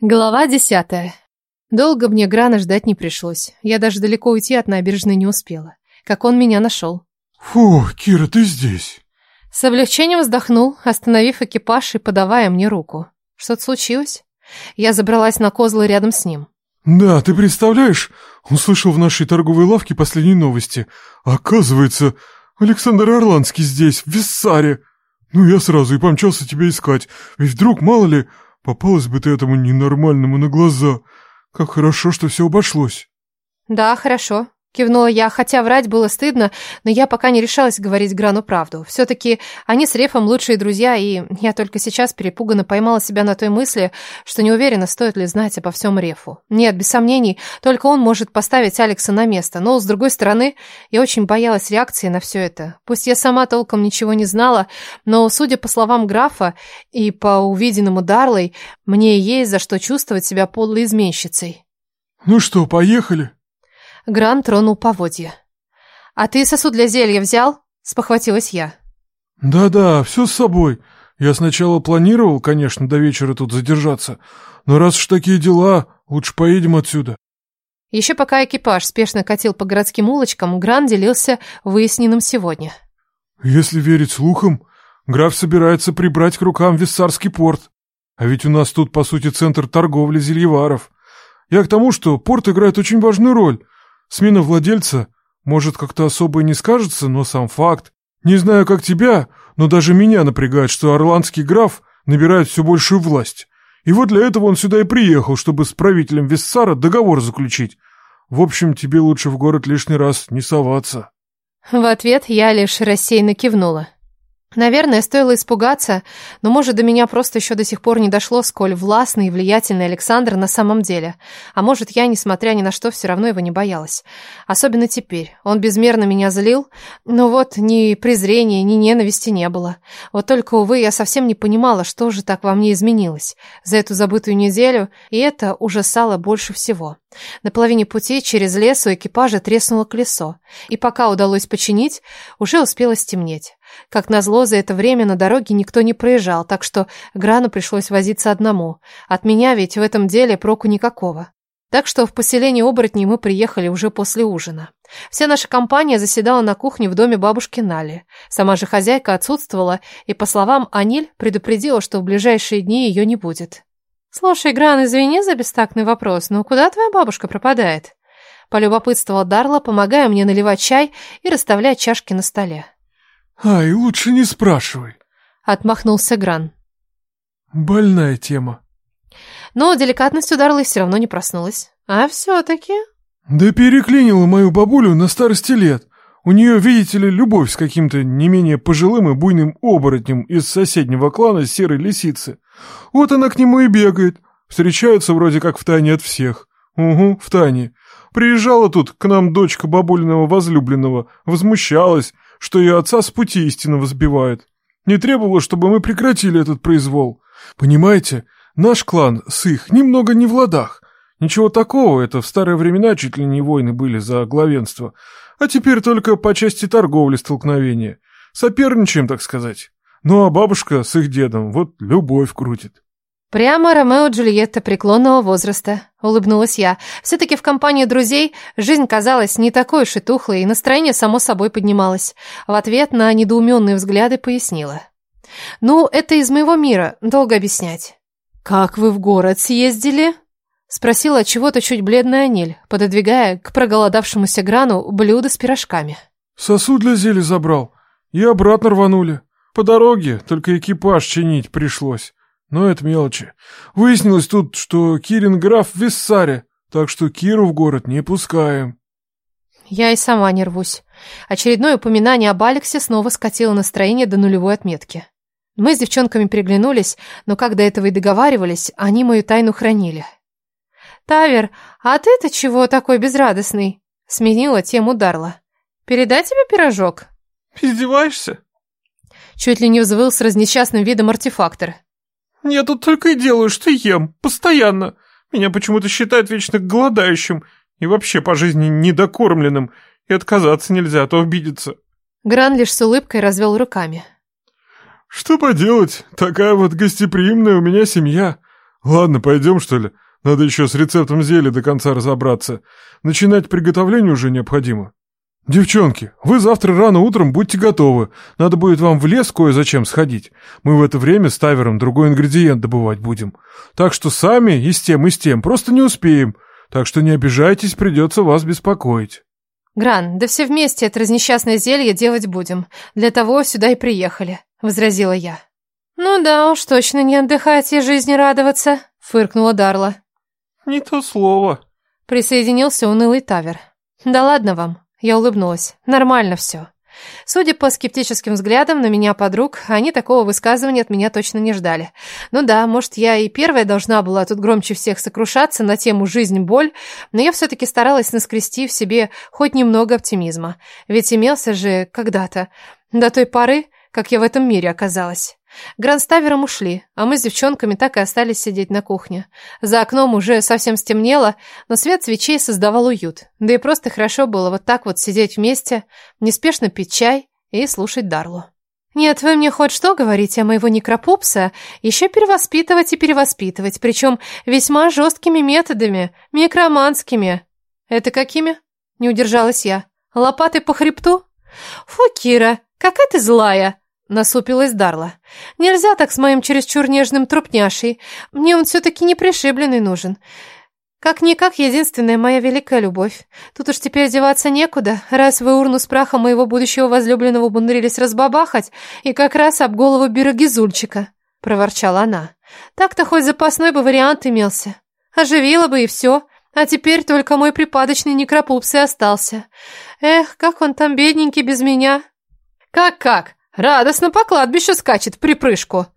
Глава десятая. Долго мне Грана ждать не пришлось. Я даже далеко уйти от набережной не успела. Как он меня нашел. Фу, Кира, ты здесь. С облегчением вздохнул, остановив экипаж и подавая мне руку. Что-то случилось? Я забралась на козлы рядом с ним. Да, ты представляешь, услышал в нашей торговой лавке последние новости. Оказывается, Александр Орландский здесь, в Виссаре. Ну, я сразу и помчался тебя искать, ведь вдруг, мало ли, попалась бы ты этому ненормальному на глаза. Как хорошо, что все обошлось. Да, хорошо. Кивнула я, хотя врать было стыдно, но я пока не решалась говорить Грану правду. Все-таки они с Рефом лучшие друзья, и я только сейчас перепуганно поймала себя на той мысли, что не уверена, стоит ли знать обо всем Рефу. Нет, без сомнений, только он может поставить Алекса на место. Но, с другой стороны, я очень боялась реакции на все это. Пусть я сама толком ничего не знала, но, судя по словам графа и по увиденному Дарлой, мне есть за что чувствовать себя подлой изменщицей. Ну что, поехали? Гран тронул поводья. «А ты сосуд для зелья взял?» – спохватилась я. «Да-да, все с собой. Я сначала планировал, конечно, до вечера тут задержаться, но раз уж такие дела, лучше поедем отсюда». Еще пока экипаж спешно катил по городским улочкам, Гран делился выясненным сегодня. «Если верить слухам, граф собирается прибрать к рукам Виссарский порт. А ведь у нас тут, по сути, центр торговли зельеваров. Я к тому, что порт играет очень важную роль – Смена владельца, может, как-то особо и не скажется, но сам факт. Не знаю, как тебя, но даже меня напрягает, что орландский граф набирает все большую власть. И вот для этого он сюда и приехал, чтобы с правителем Виссара договор заключить. В общем, тебе лучше в город лишний раз не соваться. В ответ я лишь рассеянно кивнула. Наверное, стоило испугаться, но, может, до меня просто еще до сих пор не дошло, сколь властный и влиятельный Александр на самом деле. А может, я, несмотря ни на что, все равно его не боялась. Особенно теперь. Он безмерно меня злил, но вот ни презрения, ни ненависти не было. Вот только, увы, я совсем не понимала, что же так во мне изменилось за эту забытую неделю, и это ужасало больше всего. На половине пути через лес у экипажа треснуло колесо, и пока удалось починить, уже успело стемнеть. Как назло, за это время на дороге никто не проезжал, так что Грану пришлось возиться одному. От меня ведь в этом деле проку никакого. Так что в поселение оборотней мы приехали уже после ужина. Вся наша компания заседала на кухне в доме бабушки Нали. Сама же хозяйка отсутствовала, и, по словам Аниль, предупредила, что в ближайшие дни ее не будет. «Слушай, Гран, извини за бестактный вопрос, но куда твоя бабушка пропадает?» Полюбопытствовала Дарла, помогая мне наливать чай и расставлять чашки на столе. «Ай, лучше не спрашивай», — отмахнулся Гран. «Больная тема». Но деликатность ударила и все равно не проснулась. А все-таки... Да переклинила мою бабулю на старости лет. У нее, видите ли, любовь с каким-то не менее пожилым и буйным оборотнем из соседнего клана серой лисицы. Вот она к нему и бегает. Встречаются вроде как в тайне от всех. Угу, в тайне. Приезжала тут к нам дочка бабулиного возлюбленного, возмущалась, что ее отца с пути истинного сбивает. Не требовало, чтобы мы прекратили этот произвол. Понимаете, наш клан с их немного не в ладах. Ничего такого, это в старые времена чуть ли не войны были за главенство. А теперь только по части торговли столкновения. Соперничаем, так сказать. Ну а бабушка с их дедом вот любовь крутит. «Прямо Ромео и Джульетта преклонного возраста», — улыбнулась я. Все-таки в компании друзей жизнь казалась не такой уж и тухлой, и настроение само собой поднималось. В ответ на недоуменные взгляды пояснила. «Ну, это из моего мира, долго объяснять». «Как вы в город съездили?» — спросила чего-то чуть бледная Аниль, пододвигая к проголодавшемуся Грану блюдо с пирожками. «Сосуд для зелья забрал, и обратно рванули. По дороге только экипаж чинить пришлось». Но это мелочи. Выяснилось тут, что Кирин граф в Виссаре, так что Киру в город не пускаем. Я и сама не рвусь. Очередное упоминание об Алексе снова скатило настроение до нулевой отметки. Мы с девчонками переглянулись, но как до этого и договаривались, они мою тайну хранили. «Тавер, а ты-то чего такой безрадостный?» Сменила тему Дарла. «Передать тебе пирожок?» «Издеваешься?» Чуть ли не взвыл с разнесчастным видом артефактор. Я тут только и делаю, что ем, постоянно. Меня почему-то считают вечно голодающим и вообще по жизни недокормленным, и отказаться нельзя, а то обидится. Гран лишь с улыбкой развел руками. Что поделать, такая вот гостеприимная у меня семья. Ладно, пойдем, что ли? Надо еще с рецептом зелья до конца разобраться. Начинать приготовление уже необходимо. «Девчонки, вы завтра рано утром будьте готовы. Надо будет вам в лес кое-зачем сходить. Мы в это время с Тавером другой ингредиент добывать будем. Так что сами и с тем, и с тем просто не успеем. Так что не обижайтесь, придется вас беспокоить». «Гран, да все вместе это разнесчастное зелье делать будем. Для того сюда и приехали», — возразила я. «Ну да уж, точно не отдыхать и жизни радоваться», — фыркнула Дарла. «Не то слово», — присоединился унылый Тавер. «Да ладно вам». Я улыбнулась. Нормально все. Судя по скептическим взглядам на меня подруг, они такого высказывания от меня точно не ждали. Ну да, может, я и первая должна была тут громче всех сокрушаться на тему «жизнь-боль», но я все-таки старалась наскрести в себе хоть немного оптимизма. Ведь имелся же когда-то, до той поры, как я в этом мире оказалась. Гранд ушли, а мы с девчонками так и остались сидеть на кухне. За окном уже совсем стемнело, но свет свечей создавал уют. Да и просто хорошо было вот так вот сидеть вместе, неспешно пить чай и слушать Дарлу. «Нет, вы мне хоть что говорите, а моего некропупса еще перевоспитывать и перевоспитывать, причем весьма жесткими методами, микроманскими». «Это какими?» — не удержалась я. «Лопатой по хребту?» «Фу, Кира, какая ты злая!» Насупилась Дарла. «Нельзя так с моим чересчур нежным трупняшей. Мне он все-таки не пришибленный нужен. Как-никак единственная моя великая любовь. Тут уж теперь деваться некуда, раз вы урну с прахом моего будущего возлюбленного умудрились разбабахать, и как раз об голову Бирогизульчика», — проворчала она. «Так-то хоть запасной бы вариант имелся. Оживила бы и все, а теперь только мой припадочный некропупс и остался. Эх, как он там бедненький без меня». «Как-как? Радостно по кладбищу скачет в припрыжку!»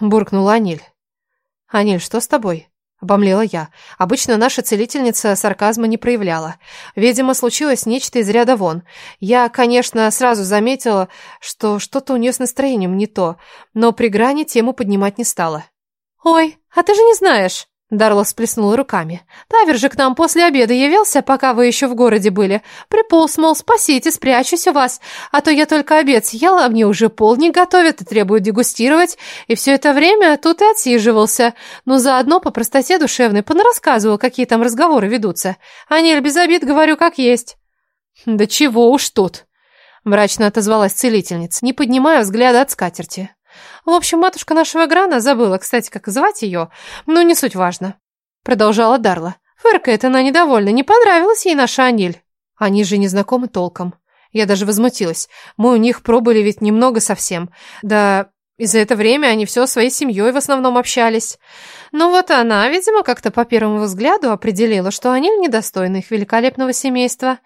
Буркнула Аниль. «Аниль, что с тобой?» Обомлела я. Обычно наша целительница сарказма не проявляла. Видимо, случилось нечто из ряда вон. Я, конечно, сразу заметила, что что-то у нее с настроением не то, но при грани тему поднимать не стала. «Ой, а ты же не знаешь!» Дарла всплеснула руками. «Тавер же к нам после обеда явился, пока вы еще в городе были. Приполз, мол, спасите, спрячусь у вас. А то я только обед съела, а мне уже полдник готовят и требуют дегустировать. И все это время тут и отсиживался. Но заодно по простоте душевной понарассказывал, какие там разговоры ведутся. Анель, без обид говорю, как есть». «Да чего уж тут!» Мрачно отозвалась целительница, не поднимая взгляда от скатерти. В общем, матушка нашего Грана забыла, кстати, как звать ее, но не суть важно. Продолжала Дарла. Фыркает она недовольна, не понравилась ей наша Аниль. Они же не знакомы толком. Я даже возмутилась. Мы у них пробыли ведь немного совсем. Да и за это время они все своей семьей в основном общались. Но вот она, видимо, как-то по первому взгляду определила, что Аниль недостойна их великолепного семейства.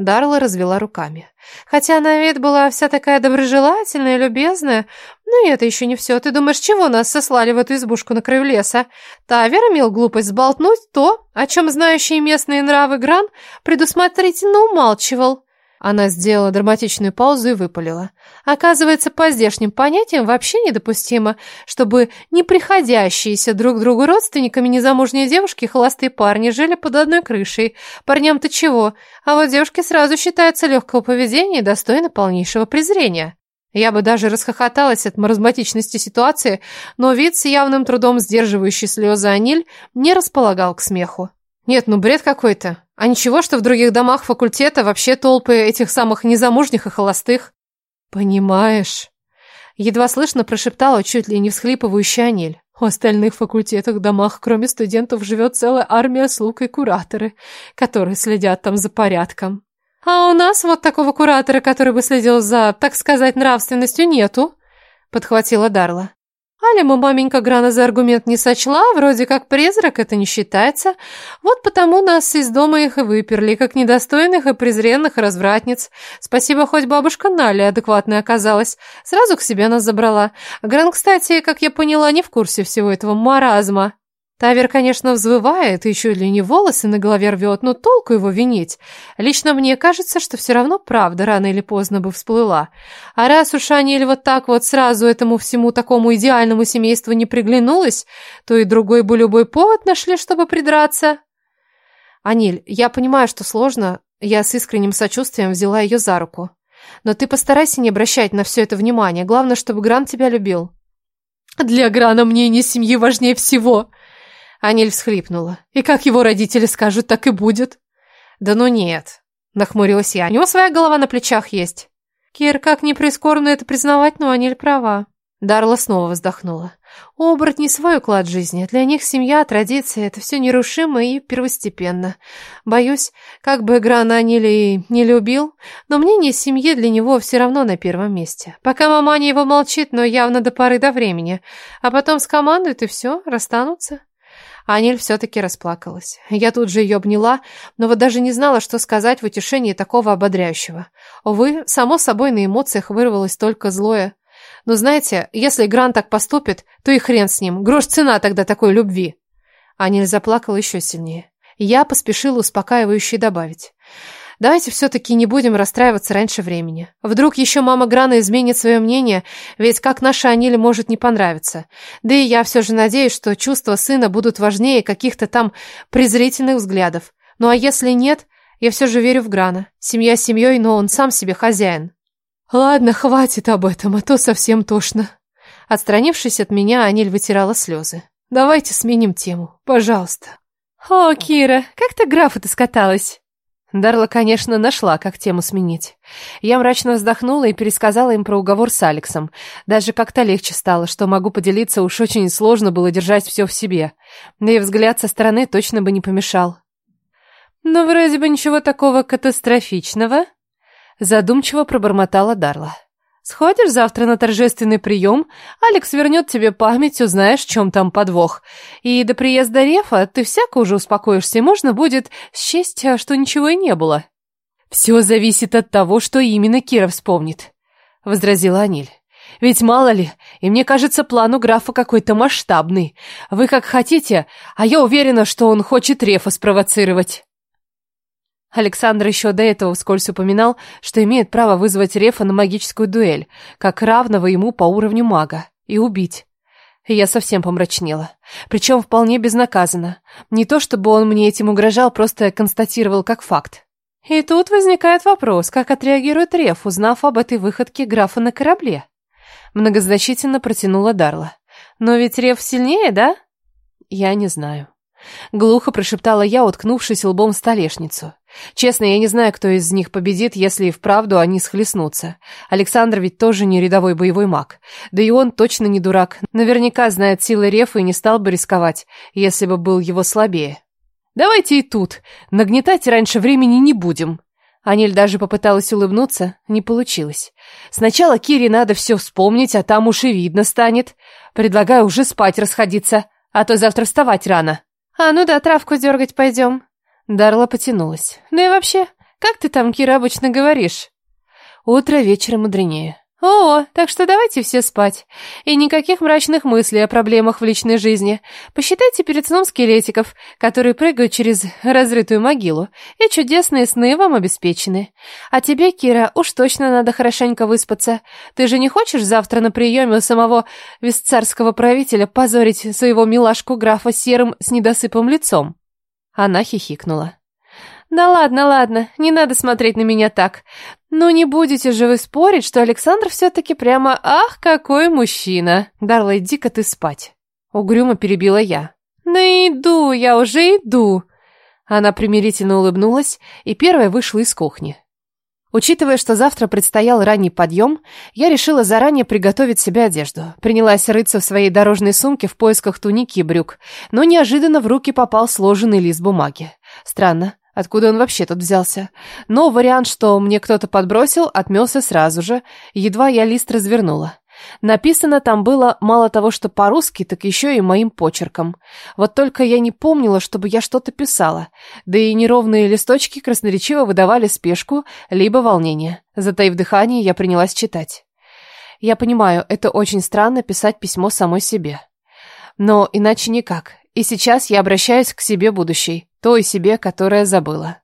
Дарла развела руками. Хотя на вид была вся такая доброжелательная и любезная. Но это еще не все. Ты думаешь, чего нас сослали в эту избушку на краю леса? Тавер имел глупость сболтнуть то, о чем знающие местные нравы Гран предусмотрительно умалчивал. Она сделала драматичную паузу и выпалила. Оказывается, по здешним понятиям вообще недопустимо, чтобы неприходящиеся друг другу родственниками незамужние девушки и холостые парни жили под одной крышей. Парням-то чего? А вот девушки сразу считаются легкого поведения и достойны полнейшего презрения. Я бы даже расхохоталась от маразматичности ситуации, но вид с явным трудом сдерживающий слезы Аниль не располагал к смеху. Нет, ну бред какой-то. А ничего, что в других домах факультета вообще толпы этих самых незамужних и холостых. Понимаешь? Едва слышно прошептала чуть ли не всхлипывающая Анель. В остальных факультетах домах, кроме студентов, живет целая армия слуг и кураторы, которые следят там за порядком. А у нас вот такого куратора, который бы следил за, так сказать, нравственностью, нету, подхватила Дарла. Алима маменька Грана за аргумент не сочла, вроде как призрак это не считается. Вот потому нас из дома их и выперли, как недостойных и презренных развратниц. Спасибо, хоть бабушка Наля адекватная оказалась. Сразу к себе нас забрала. Гран, кстати, как я поняла, не в курсе всего этого маразма. Тавер, конечно, взвывает чуть ли не волосы на голове рвет, но толку его винить. Лично мне кажется, что все равно правда рано или поздно бы всплыла. А раз уж Аниль вот так вот сразу этому всему такому идеальному семейству не приглянулась, то и другой бы любой повод нашли, чтобы придраться. Аниль, я понимаю, что сложно. Я с искренним сочувствием взяла ее за руку. Но ты постарайся не обращать на все это внимания. Главное, чтобы Грант тебя любил. Для Грана мнение семьи важнее всего. Аниль всхлипнула. И как его родители скажут, так и будет. Да ну нет, нахмурилась я. У него своя голова на плечах есть. Кир, как ни прискорбно это признавать, но Аниль права. Дарла снова вздохнула. Оборотни свой уклад жизни. Для них семья, традиции — это все нерушимо и первостепенно. Боюсь, как бы Грана Анили не любил, но мнение семьи для него все равно на первом месте. Пока маманя его молчит, но явно до поры до времени. А потом скомандует, и все, расстанутся. Аниль все-таки расплакалась. Я тут же ее обняла, но вот даже не знала, что сказать в утешении такого ободряющего. Увы, само собой на эмоциях вырвалось только злое. Но знаете, если Грант так поступит, то и хрен с ним. Грош цена тогда такой любви. Аниль заплакала еще сильнее. Я поспешила успокаивающе добавить. Давайте все-таки не будем расстраиваться раньше времени. Вдруг еще мама Грана изменит свое мнение, ведь как наша Аниле может не понравиться. Да и я все же надеюсь, что чувства сына будут важнее каких-то там презрительных взглядов. Ну а если нет, я все же верю в Грана. Семья семьей, но он сам себе хозяин. Ладно, хватит об этом, а то совсем тошно. Отстранившись от меня, Аниль вытирала слезы. Давайте сменим тему, пожалуйста. О, Кира, как ты графа-то скаталась? Дарла, конечно, нашла, как тему сменить. Я мрачно вздохнула и пересказала им про уговор с Алексом. Даже как-то легче стало, что могу поделиться, уж очень сложно было держать все в себе. Да и взгляд со стороны точно бы не помешал. Но вроде бы ничего такого катастрофичного, Задумчиво пробормотала Дарла. Сходишь завтра на торжественный прием, Алекс вернет тебе память, узнаешь, в чем там подвох. И до приезда Рефа ты всяко уже успокоишься, можно будет счесть, что ничего и не было. Все зависит от того, что именно Кира вспомнит, возразила Аниль. Ведь мало ли, и мне кажется, план у графа какой-то масштабный. Вы как хотите, а я уверена, что он хочет Рефа спровоцировать. Александр еще до этого вскользь упоминал, что имеет право вызвать Рефа на магическую дуэль, как равного ему по уровню мага, и убить. Я совсем помрачнела. Причем вполне безнаказанно. Не то чтобы он мне этим угрожал, просто констатировал как факт. И тут возникает вопрос, как отреагирует Реф, узнав об этой выходке графа на корабле. Многозначительно протянула Дарла. Но ведь Реф сильнее, да? Я не знаю. Глухо прошептала я, уткнувшись лбом в столешницу. Честно, я не знаю, кто из них победит, если и вправду они схлестнутся. Александр ведь тоже не рядовой боевой маг. Да и он точно не дурак. Наверняка знает силы Рефа и не стал бы рисковать, если бы был его слабее. Давайте и тут. Нагнетать раньше времени не будем. Анель даже попыталась улыбнуться, не получилось. Сначала Кире надо все вспомнить, а там уж и видно станет. Предлагаю уже спать расходиться, а то завтра вставать рано. А ну да, травку дергать пойдем. Дарла потянулась. Ну и вообще, как ты там, Кира, обычно говоришь? Утро вечера мудренее. О, так что давайте все спать. И никаких мрачных мыслей о проблемах в личной жизни. Посчитайте перед сном скелетиков, которые прыгают через разрытую могилу, и чудесные сны вам обеспечены. А тебе, Кира, уж точно надо хорошенько выспаться. Ты же не хочешь завтра на приеме у самого вестцарского правителя позорить своего милашку графа серым с недосыпом лицом? Она хихикнула. «Да ладно, ладно, не надо смотреть на меня так. Ну не будете же вы спорить, что Александр все-таки прямо ах, какой мужчина!» «Дарла, иди-ка ты спать!» Угрюмо перебила я. «Да иду, я уже иду!» Она примирительно улыбнулась и первая вышла из кухни. Учитывая, что завтра предстоял ранний подъем, я решила заранее приготовить себе одежду. Принялась рыться в своей дорожной сумке в поисках туники и брюк, но неожиданно в руки попал сложенный лист бумаги. Странно, откуда он вообще тут взялся? Но вариант, что мне кто-то подбросил, отмелся сразу же, едва я лист развернула. Написано там было мало того, что по-русски, так еще и моим почерком. Вот только я не помнила, чтобы я что-то писала. Да и неровные листочки красноречиво выдавали спешку, либо волнение. Затаив дыхание, я принялась читать. Я понимаю, это очень странно писать письмо самой себе. Но иначе никак. И сейчас я обращаюсь к себе будущей, той себе, которая забыла.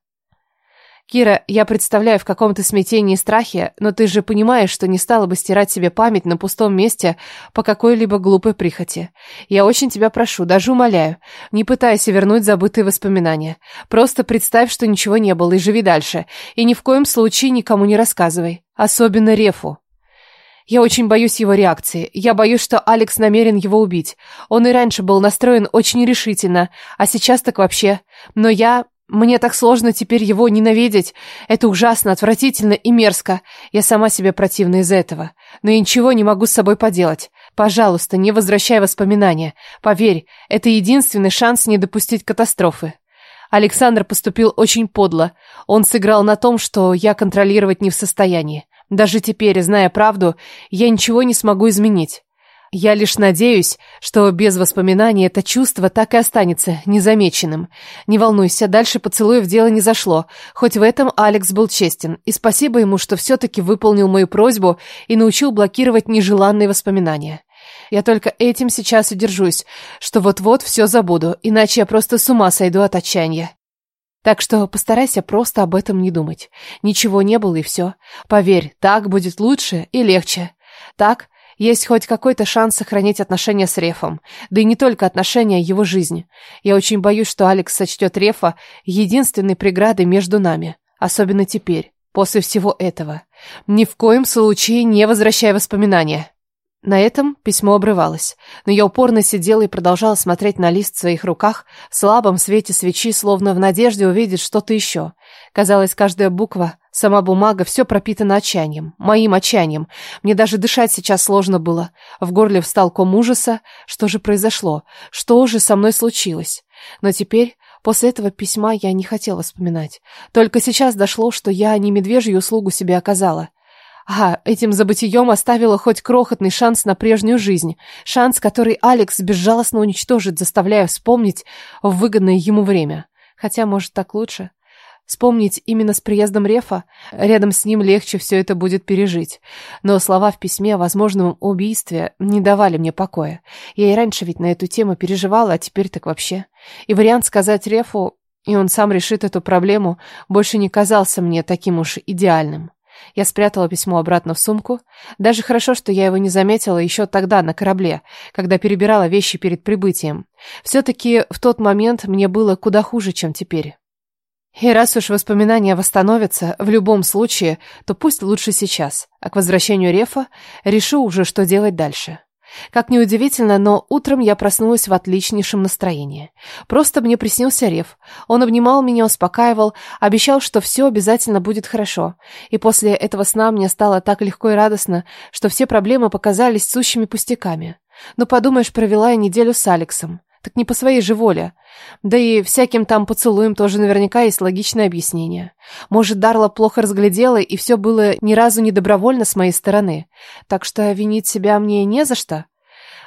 Кира, я представляю, в каком то смятении и страхе, но ты же понимаешь, что не стала бы стирать себе память на пустом месте по какой-либо глупой прихоти. Я очень тебя прошу, даже умоляю, не пытайся вернуть забытые воспоминания. Просто представь, что ничего не было, и живи дальше. И ни в коем случае никому не рассказывай. Особенно Рефу. Я очень боюсь его реакции. Я боюсь, что Алекс намерен его убить. Он и раньше был настроен очень решительно, а сейчас так вообще. Но я... Мне так сложно теперь его ненавидеть. Это ужасно, отвратительно и мерзко. Я сама себе противна из-за этого. Но я ничего не могу с собой поделать. Пожалуйста, не возвращай воспоминания. Поверь, это единственный шанс не допустить катастрофы. Александр поступил очень подло. Он сыграл на том, что я контролировать не в состоянии. Даже теперь, зная правду, я ничего не смогу изменить. Я лишь надеюсь, что без воспоминаний это чувство так и останется незамеченным. Не волнуйся, дальше поцелуев дело не зашло. Хоть в этом Алекс был честен. И спасибо ему, что все-таки выполнил мою просьбу и научил блокировать нежеланные воспоминания. Я только этим сейчас и держусь, что вот-вот все забуду, иначе я просто с ума сойду от отчаяния. Так что постарайся просто об этом не думать. Ничего не было и все. Поверь, так будет лучше и легче. Так есть хоть какой-то шанс сохранить отношения с Рефом. Да и не только отношения, его жизнь. Я очень боюсь, что Алекс сочтет Рефа единственной преградой между нами. Особенно теперь, после всего этого. Ни в коем случае не возвращай воспоминания. На этом письмо обрывалось, но я упорно сидела и продолжала смотреть на лист в своих руках в слабом свете свечи, словно в надежде увидеть что-то еще. Казалось, каждая буква, сама бумага, все пропитано отчаянием, моим отчаянием. Мне даже дышать сейчас сложно было. В горле встал ком ужаса. Что же произошло? Что же со мной случилось? Но теперь... После этого письма я не хотела вспоминать. Только сейчас дошло, что я не медвежью услугу себе оказала. А, этим забытием оставила хоть крохотный шанс на прежнюю жизнь. Шанс, который Алекс безжалостно уничтожит, заставляя вспомнить в выгодное ему время. Хотя, может, так лучше. Вспомнить именно с приездом Рефа, рядом с ним легче все это будет пережить. Но слова в письме о возможном убийстве не давали мне покоя. Я и раньше ведь на эту тему переживала, а теперь так вообще. И вариант сказать Рефу, и он сам решит эту проблему, больше не казался мне таким уж идеальным. Я спрятала письмо обратно в сумку. Даже хорошо, что я его не заметила еще тогда на корабле, когда перебирала вещи перед прибытием. Все-таки в тот момент мне было куда хуже, чем теперь. И раз уж воспоминания восстановятся в любом случае, то пусть лучше сейчас, а к возвращению Рефа решу уже, что делать дальше. Как ни удивительно, но утром я проснулась в отличнейшем настроении. Просто мне приснился Рев. Он обнимал меня, успокаивал, обещал, что все обязательно будет хорошо. И после этого сна мне стало так легко и радостно, что все проблемы показались сущими пустяками. Но подумаешь, провела я неделю с Алексом. Так не по своей же воле. Да и всяким там поцелуем тоже наверняка есть логичное объяснение. Может, Дарла плохо разглядела, и все было ни разу не добровольно с моей стороны. Так что винить себя мне не за что.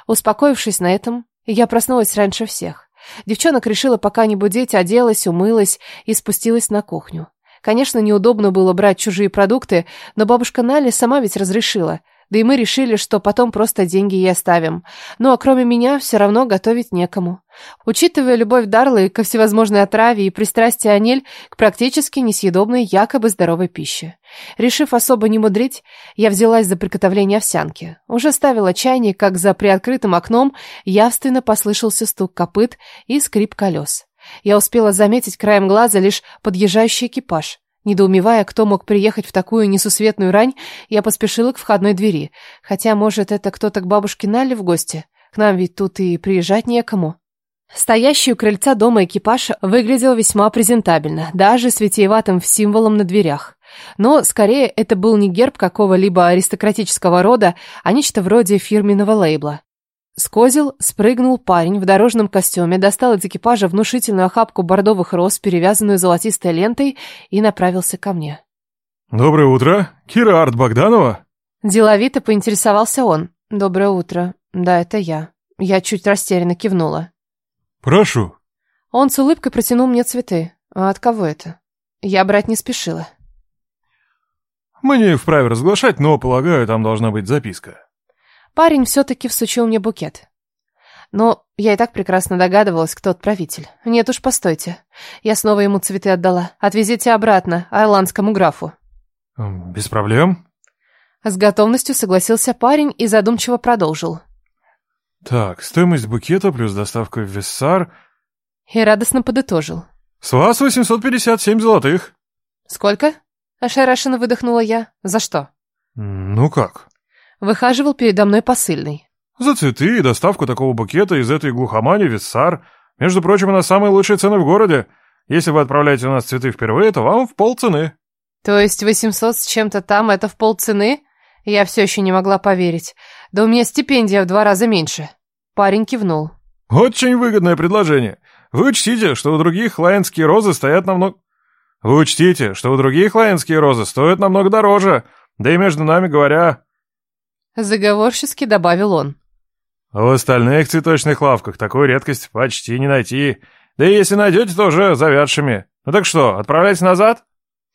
Успокоившись на этом, я проснулась раньше всех. Девчонок решила пока не будить, оделась, умылась и спустилась на кухню. Конечно, неудобно было брать чужие продукты, но бабушка Нали сама ведь разрешила. Да и мы решили, что потом просто деньги ей оставим. Ну а кроме меня все равно готовить некому. Учитывая любовь Дарлы ко всевозможной отраве и пристрастие Анель к практически несъедобной, якобы здоровой пище. Решив особо не мудрить, я взялась за приготовление овсянки. Уже ставила чайник, как за приоткрытым окном явственно послышался стук копыт и скрип колес. Я успела заметить краем глаза лишь подъезжающий экипаж. Недоумевая, кто мог приехать в такую несусветную рань, я поспешила к входной двери. Хотя, может, это кто-то к бабушке Налли в гости? К нам ведь тут и приезжать некому. Стоящий у крыльца дома экипаж выглядел весьма презентабельно, даже с витиеватым символом на дверях. Но, скорее, это был не герб какого-либо аристократического рода, а нечто вроде фирменного лейбла. С козел спрыгнул парень в дорожном костюме, достал из экипажа внушительную охапку бордовых роз, перевязанную золотистой лентой, и направился ко мне. «Доброе утро, Кира Арт Богданова?» Деловито поинтересовался он. «Доброе утро. Да, это я». Я чуть растерянно кивнула. «Прошу». Он с улыбкой протянул мне цветы. А от кого это? Я брать не спешила. «Мы не вправе разглашать, но, полагаю, там должна быть записка». Парень все-таки всучил мне букет. Но я и так прекрасно догадывалась, кто отправитель. Нет уж, постойте. Я снова ему цветы отдала. Отвезите обратно, айландскому графу. Без проблем. С готовностью согласился парень и задумчиво продолжил. Так, стоимость букета плюс доставка в Виссар... И радостно подытожил. С вас 857 золотых. Сколько? Ошарашенно выдохнула я. За что? Ну как? Выхаживал передо мной посыльный. За цветы и доставку такого букета из этой глухомани Виссар. Между прочим, она самые лучшие цены в городе. Если вы отправляете у нас цветы впервые, то вам в полцены. То есть 800 с чем-то там это в полцены? Я все еще не могла поверить. Да у меня стипендия в два раза меньше. Парень кивнул. Очень выгодное предложение. Вы учтите, что у других лайнские розы стоят намного... Вы учтите, что у других лайнские розы стоят намного дороже. Да и между нами говоря... Заговорчески добавил он. В остальных цветочных лавках такой редкость почти не найти. Да и если найдете, то уже завядшими. Ну так что, отправляйтесь назад?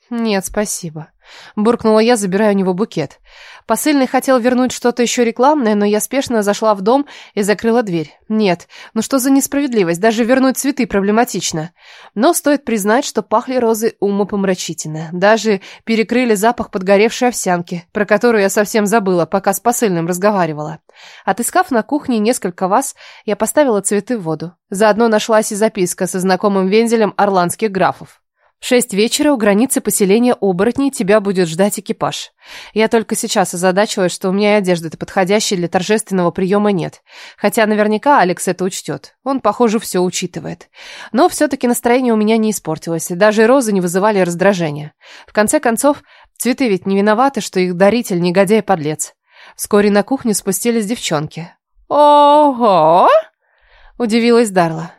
«Нет, спасибо», — буркнула я, забирая у него букет. Посыльный хотел вернуть что-то еще рекламное, но я спешно зашла в дом и закрыла дверь. Нет, ну что за несправедливость, даже вернуть цветы проблематично. Но стоит признать, что пахли розы умопомрачительно. Даже перекрыли запах подгоревшей овсянки, про которую я совсем забыла, пока с посыльным разговаривала. Отыскав на кухне несколько ваз, я поставила цветы в воду. Заодно нашлась и записка со знакомым вензелем орландских графов. В шесть вечера у границы поселения оборотней тебя будет ждать экипаж. Я только сейчас озадачилась, что у меня и одежды-то подходящей для торжественного приема нет. Хотя наверняка Алекс это учтет. Он, похоже, все учитывает. Но все-таки настроение у меня не испортилось, и даже розы не вызывали раздражения. В конце концов, цветы ведь не виноваты, что их даритель негодяй-подлец. Вскоре на кухню спустились девчонки. «Ого!» – удивилась Дарла.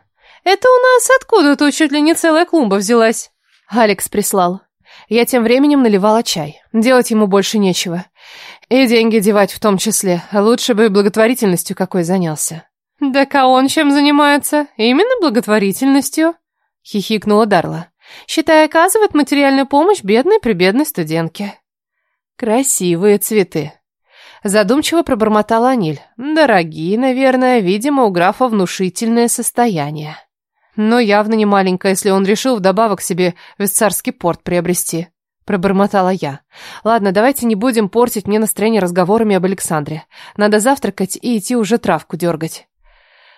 «Это у нас откуда-то чуть ли не целая клумба взялась?» Алекс прислал. Я тем временем наливала чай. Делать ему больше нечего. И деньги девать в том числе. Лучше бы благотворительностью какой занялся. «Да-ка он чем занимается? Именно благотворительностью?» Хихикнула Дарла. «Считай, оказывает материальную помощь бедной-прибедной студентке». «Красивые цветы», Задумчиво пробормотала Аниль. Дорогие, наверное, видимо, у графа внушительное состояние. Но явно не маленькая, если он решил вдобавок себе виссарский порт приобрести. Пробормотала я. Ладно, давайте не будем портить мне настроение разговорами об Александре. Надо завтракать и идти уже травку дергать.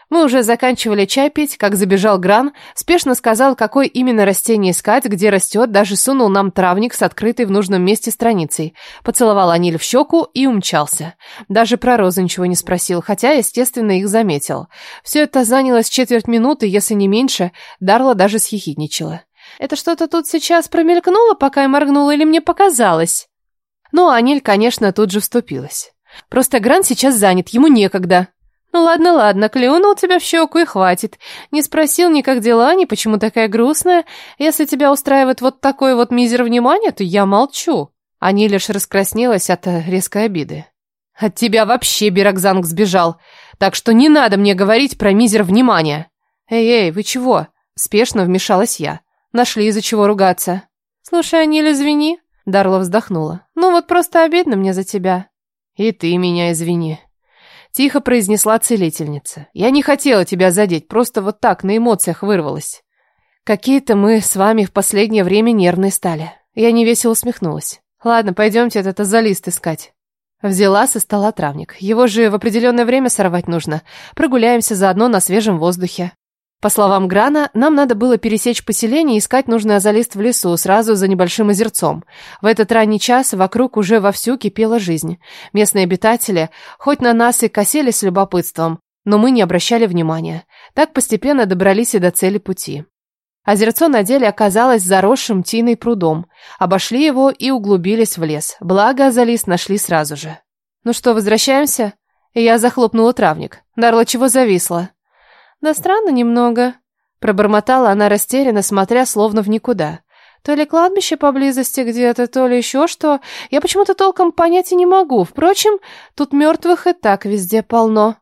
Мы уже заканчивали чай пить, как забежал Гран, спешно сказал, какое именно растение искать, где растет, даже сунул нам травник с открытой в нужном месте страницей. Поцеловал Аниль в щеку и умчался. Даже про розы ничего не спросил, хотя, естественно, их заметил. Все это заняло с четверть минуты, если не меньше, Дарла даже схихидничала. «Это что-то тут сейчас промелькнуло, пока я моргнула, или мне показалось?» Ну, Аниль, конечно, тут же вступилась. «Просто Гран сейчас занят, ему некогда». «Ну ладно, ладно, клюнул тебя в щеку и хватит. Не спросил ни как дела, ни почему такая грустная. Если тебя устраивает вот такой вот мизер внимания, то я молчу». Они лишь раскраснелась от резкой обиды. «От тебя вообще Бирокзанг сбежал, так что не надо мне говорить про мизер внимания». «Эй-эй, вы чего?» Спешно вмешалась я. Нашли из-за чего ругаться. «Слушай, Аниль, извини». Дарла вздохнула. «Ну вот просто обидно мне за тебя». «И ты меня извини», Тихо произнесла целительница. «Я не хотела тебя задеть, просто вот так, на эмоциях вырвалась». «Какие-то мы с вами в последнее время нервные стали». Я невесело усмехнулась. «Ладно, пойдемте этот азалист искать». Взяла со стола травник. Его же в определенное время сорвать нужно. Прогуляемся заодно на свежем воздухе. По словам Грана, нам надо было пересечь поселение и искать нужный азалист в лесу, сразу за небольшим озерцом. В этот ранний час вокруг уже вовсю кипела жизнь. Местные обитатели, хоть на нас и косили с любопытством, но мы не обращали внимания. Так постепенно добрались и до цели пути. Озерцо на деле оказалось заросшим тиной прудом. Обошли его и углубились в лес. Благо, азалист нашли сразу же. «Ну что, возвращаемся?» И я захлопнула травник. Дарла чего зависла? «Да странно немного», — пробормотала она растерянно, смотря словно в никуда. «То ли кладбище поблизости где-то, то ли еще что. Я почему-то толком понять и не могу. Впрочем, тут мертвых и так везде полно».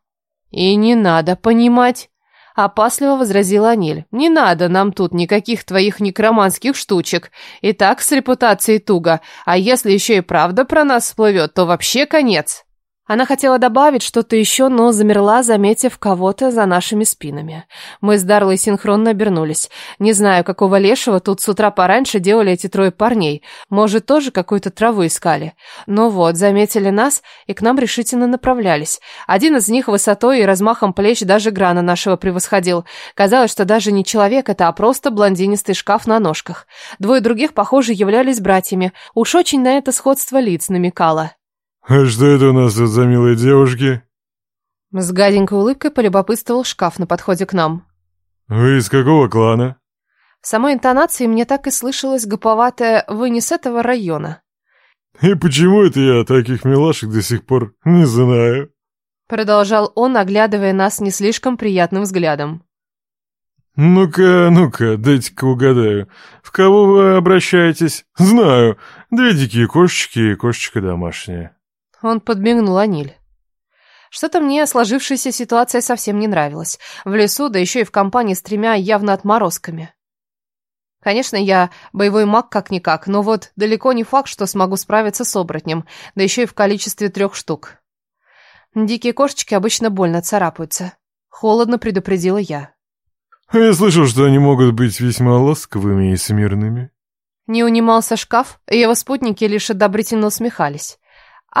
«И не надо понимать», — опасливо возразила Аниль. «Не надо нам тут никаких твоих некроманских штучек. И так с репутацией туго. А если еще и правда про нас всплывет, то вообще конец». Она хотела добавить что-то еще, но замерла, заметив кого-то за нашими спинами. Мы с Дарлой синхронно обернулись. Не знаю, какого лешего тут с утра пораньше делали эти трое парней. Может, тоже какую-то траву искали. Но вот, заметили нас и к нам решительно направлялись. Один из них высотой и размахом плеч даже грана нашего превосходил. Казалось, что даже не человек это, а просто блондинистый шкаф на ножках. Двое других, похоже, являлись братьями. Уж очень на это сходство лиц намекало. «А что это у нас тут за милые девушки?» С гаденькой улыбкой полюбопытствовал шкаф на подходе к нам. «Вы из какого клана?» В самой интонации мне так и слышалось гоповатое «вы не с этого района». «И почему это я таких милашек до сих пор не знаю?» Продолжал он, оглядывая нас не слишком приятным взглядом. «Ну-ка, ну-ка, дайте-ка угадаю. В кого вы обращаетесь? Знаю. Две дикие кошечки и кошечка домашняя». Он подмигнул Аниль. Что-то мне сложившаяся ситуация совсем не нравилась. В лесу, да еще и в компании с тремя явно отморозками. Конечно, я боевой маг как-никак, но вот далеко не факт, что смогу справиться с оборотнем, да еще и в количестве трех штук. Дикие кошечки обычно больно царапаются. Холодно предупредила я. «Я слышал, что они могут быть весьма ласковыми и смирными». Не унимался шкаф, и его спутники лишь одобрительно усмехались.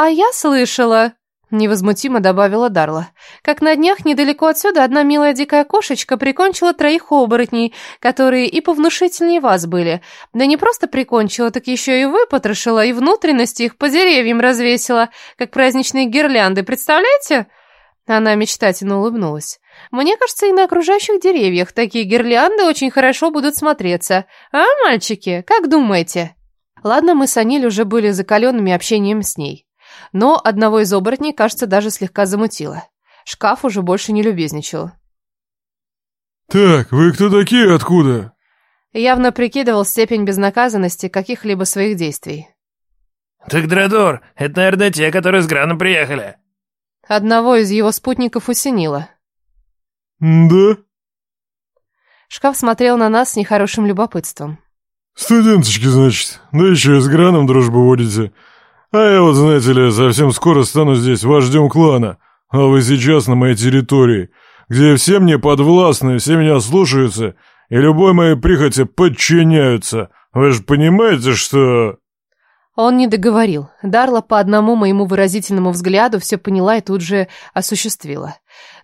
«А я слышала...» Невозмутимо добавила Дарла. Как на днях недалеко отсюда одна милая дикая кошечка прикончила троих оборотней, которые и повнушительнее вас были. Да не просто прикончила, так еще и выпотрошила, и внутренности их по деревьям развесила, как праздничные гирлянды, представляете? Она мечтательно улыбнулась. Мне кажется, и на окружающих деревьях такие гирлянды очень хорошо будут смотреться. А, мальчики, как думаете? Ладно, мы с Аниль уже были закаленными общением с ней. Но одного из оборотней, кажется, даже слегка замутило. Шкаф уже больше не любезничал. «Так, вы кто такие, откуда?» Явно прикидывал степень безнаказанности каких-либо своих действий. «Так, Дредор, это, наверное, те, которые с Граном приехали». Одного из его спутников усенило. «Да?» Шкаф смотрел на нас с нехорошим любопытством. «Студенточки, значит, да еще и с Граном дружбу водите. А я вот, знаете ли, совсем скоро стану здесь вождем клана, а вы сейчас на моей территории, где все мне подвластны, все меня слушаются, и любой моей прихоти подчиняются. Вы же понимаете, что...» Он не договорил. Дарла по одному моему выразительному взгляду все поняла и тут же осуществила.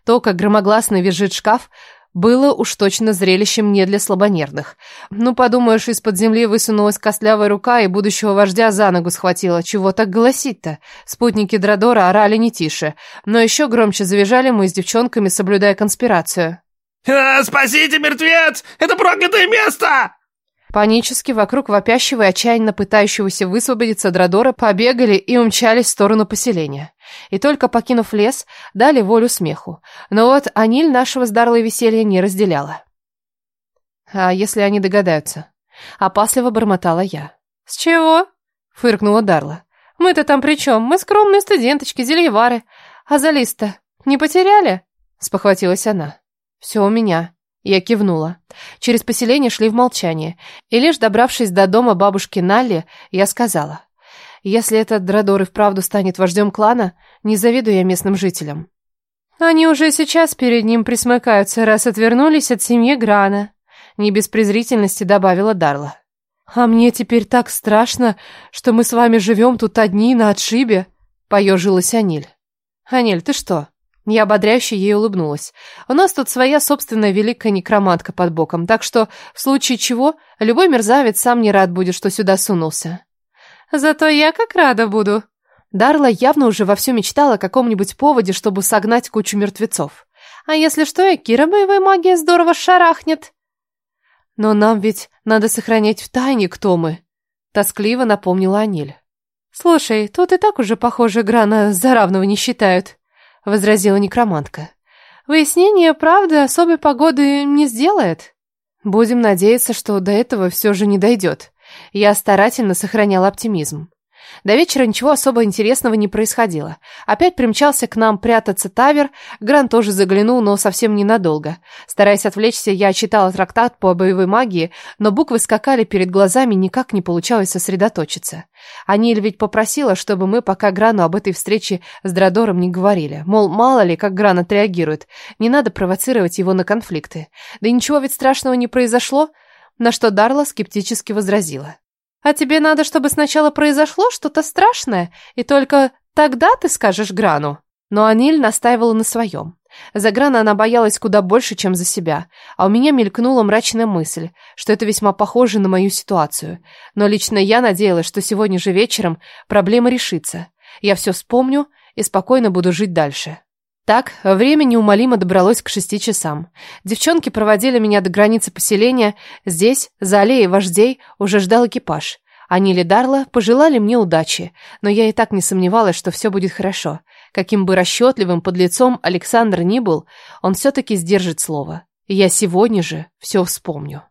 То, как громогласно визжит шкаф, было уж точно зрелищем не для слабонервных. Ну, подумаешь, из-под земли высунулась костлявая рука и будущего вождя за ногу схватила. Чего так голосить-то? Спутники Драдора орали не тише, но еще громче завизжали мы с девчонками, соблюдая конспирацию. «А, «Спасите, мертвец! Это проклятое место!» Панически вокруг вопящего и отчаянно пытающегося высвободиться Драдора побегали и умчались в сторону поселения. И только покинув лес, дали волю смеху. Но вот Аниль нашего Дарлой веселья не разделяла. А если они догадаются? Опасливо бормотала я. «С чего?» — фыркнула Дарла. «Мы-то там при чем? Мы скромные студенточки, зельевары. А за лист-то не потеряли?» — спохватилась она. «Все у меня». Я кивнула. Через поселение шли в молчание. И лишь добравшись до дома бабушки Налли, я сказала. Если этот Драдор и вправду станет вождем клана, не завидую я местным жителям. Они уже сейчас перед ним присмыкаются, раз отвернулись от семьи Грана. Не без презрительности добавила Дарла. А мне теперь так страшно, что мы с вами живем тут одни на отшибе. Поежилась Аниль. Аниль, ты что? Я ободряюще ей улыбнулась. У нас тут своя собственная великая некромантка под боком, так что в случае чего любой мерзавец сам не рад будет, что сюда сунулся. Зато я как рада буду. Дарла явно уже вовсю мечтала о каком-нибудь поводе, чтобы согнать кучу мертвецов. А если что, и Кира боевая магия здорово шарахнет. Но нам ведь надо сохранять в тайне, кто мы. Тоскливо напомнила Аниль. Слушай, тут и так уже, похоже, Грана за равного не считают. — возразила некромантка. «Выяснение правды особой погоды не сделает. Будем надеяться, что до этого все же не дойдет. Я старательно сохранял оптимизм. До вечера ничего особо интересного не происходило. Опять примчался к нам прятаться Тавер, Гран тоже заглянул, но совсем ненадолго. Стараясь отвлечься, я читала трактат по боевой магии, но буквы скакали перед глазами, никак не получалось сосредоточиться. Аниль ведь попросила, чтобы мы пока Грану об этой встрече с Драдором не говорили. Мол, мало ли, как Гран отреагирует. Не надо провоцировать его на конфликты. Да ничего ведь страшного не произошло, на что Дарла скептически возразила. А тебе надо, чтобы сначала произошло что-то страшное, и только тогда ты скажешь Грану. Но Аниль настаивала на своем. За Грана она боялась куда больше, чем за себя, а у меня мелькнула мрачная мысль, что это весьма похоже на мою ситуацию. Но лично я надеялась, что сегодня же вечером проблема решится. Я все вспомню и спокойно буду жить дальше. Так, время неумолимо добралось к шести часам. Девчонки проводили меня до границы поселения. Здесь, за аллеей вождей, уже ждал экипаж. Они или Дарла пожелали мне удачи, но я и так не сомневалась, что все будет хорошо. Каким бы расчетливым под лицом Александр ни был, он все-таки сдержит слово. И я сегодня же все вспомню.